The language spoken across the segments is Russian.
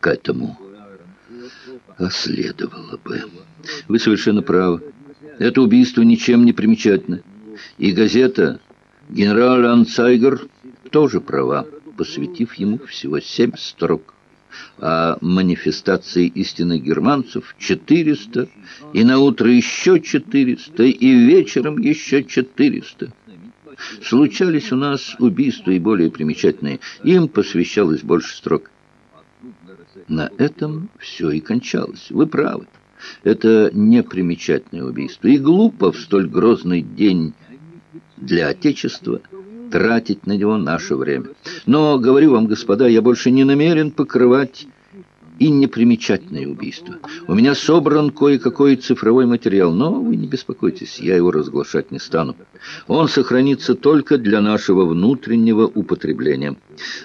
к этому. А следовало бы. Вы совершенно правы. Это убийство ничем не примечательно. И газета «Генерал Анцайгер» тоже права, посвятив ему всего семь строк. А манифестации истины германцев 400, и на утро еще 400, и вечером еще 400. Случались у нас убийства и более примечательные. Им посвящалось больше строк. На этом все и кончалось. Вы правы. Это непримечательное убийство. И глупо в столь грозный день для Отечества тратить на него наше время. Но, говорю вам, господа, я больше не намерен покрывать и непримечательное убийство. У меня собран кое-какой цифровой материал, но вы не беспокойтесь, я его разглашать не стану. Он сохранится только для нашего внутреннего употребления.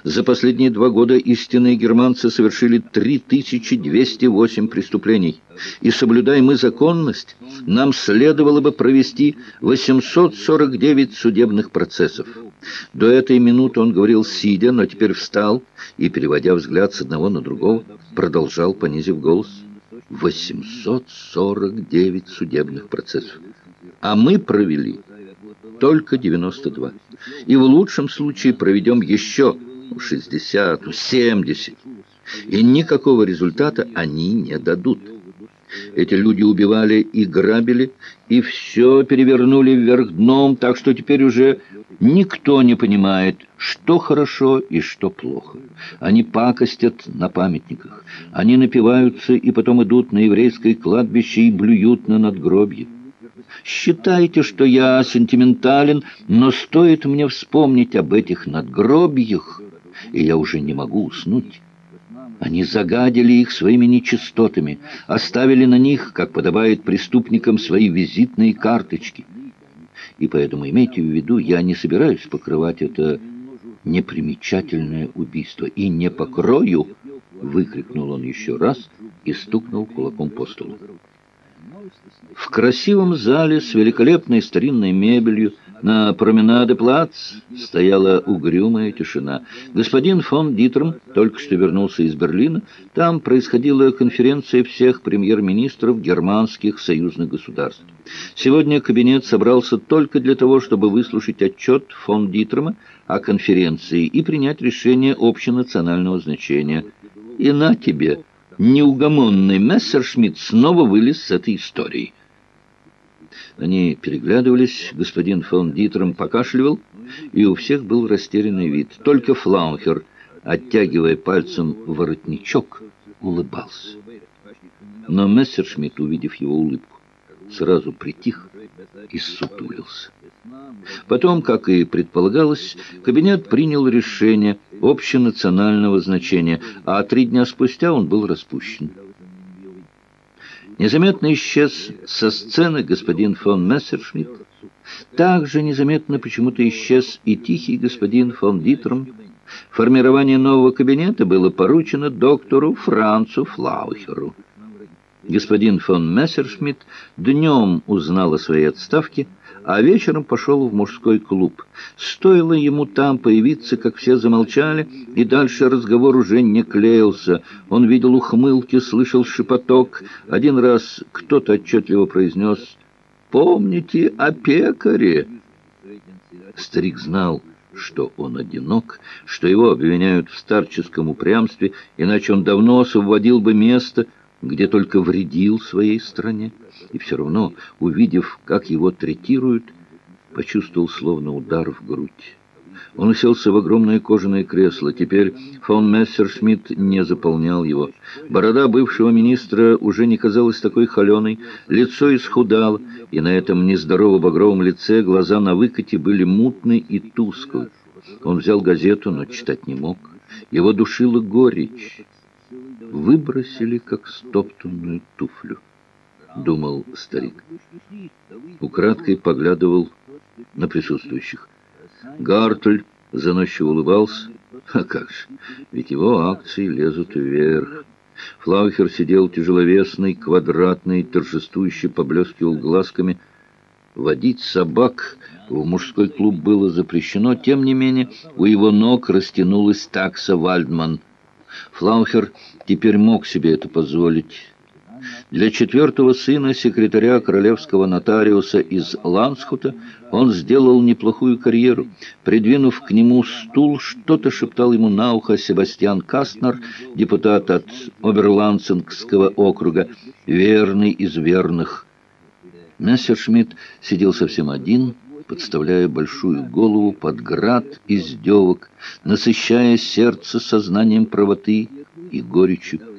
За последние два года истинные германцы совершили 3208 преступлений. И соблюдая мы законность, нам следовало бы провести 849 судебных процессов. До этой минуты он говорил сидя, но теперь встал и, переводя взгляд с одного на другого, продолжал, понизив голос. 849 судебных процессов. А мы провели только 92. И в лучшем случае проведем еще 60, 70. И никакого результата они не дадут. Эти люди убивали и грабили, и все перевернули вверх дном, так что теперь уже никто не понимает, что хорошо и что плохо. Они пакостят на памятниках, они напиваются и потом идут на еврейское кладбище и блюют на надгробье. Считайте, что я сентиментален, но стоит мне вспомнить об этих надгробьях, и я уже не могу уснуть. Они загадили их своими нечистотами, оставили на них, как подобает преступникам, свои визитные карточки. И поэтому имейте в виду, я не собираюсь покрывать это непримечательное убийство. И не покрою, выкрикнул он еще раз и стукнул кулаком по столу. В красивом зале с великолепной старинной мебелью на променаде-плац стояла угрюмая тишина. Господин фон Дитром только что вернулся из Берлина. Там происходила конференция всех премьер-министров германских союзных государств. Сегодня кабинет собрался только для того, чтобы выслушать отчет фон Дитрома о конференции и принять решение общенационального значения. И на тебе, неугомонный Мессершмитт снова вылез с этой историей. Они переглядывались, господин фон Дитером покашливал, и у всех был растерянный вид. Только Флаухер, оттягивая пальцем воротничок, улыбался. Но Мессершмитт, увидев его улыбку, сразу притих и сутулился. Потом, как и предполагалось, кабинет принял решение общенационального значения, а три дня спустя он был распущен. Незаметно исчез со сцены господин фон Мессершмитт. Также незаметно почему-то исчез и тихий господин фон Дитром. Формирование нового кабинета было поручено доктору Францу Флаухеру. Господин фон Мессершмитт днем узнал о своей отставке, а вечером пошел в мужской клуб. Стоило ему там появиться, как все замолчали, и дальше разговор уже не клеился. Он видел ухмылки, слышал шепоток. Один раз кто-то отчетливо произнес «Помните о пекаре!» Старик знал, что он одинок, что его обвиняют в старческом упрямстве, иначе он давно освободил бы место, где только вредил своей стране, и все равно, увидев, как его третируют, почувствовал словно удар в грудь. Он уселся в огромное кожаное кресло. Теперь фон Мессершмитт не заполнял его. Борода бывшего министра уже не казалась такой холеной, лицо исхудало, и на этом нездорово-багровом лице глаза на выкате были мутны и тусклы. Он взял газету, но читать не мог. Его душила горечь выбросили, как стоптанную туфлю, думал старик. Украдкой поглядывал на присутствующих. Гартль заносчиво улыбался. А как же, ведь его акции лезут вверх. Флаухер сидел тяжеловесный, квадратный, торжествующе поблескивал глазками. Водить собак в мужской клуб было запрещено, тем не менее у его ног растянулась такса Вальдман — Флаухер теперь мог себе это позволить. Для четвертого сына секретаря королевского нотариуса из Лансхута он сделал неплохую карьеру. Придвинув к нему стул, что-то шептал ему на ухо Себастьян Кастнер, депутат от Оберландцингского округа, верный из верных. Мессершмитт сидел совсем один, подставляя большую голову под град издевок, насыщая сердце сознанием правоты и горечью.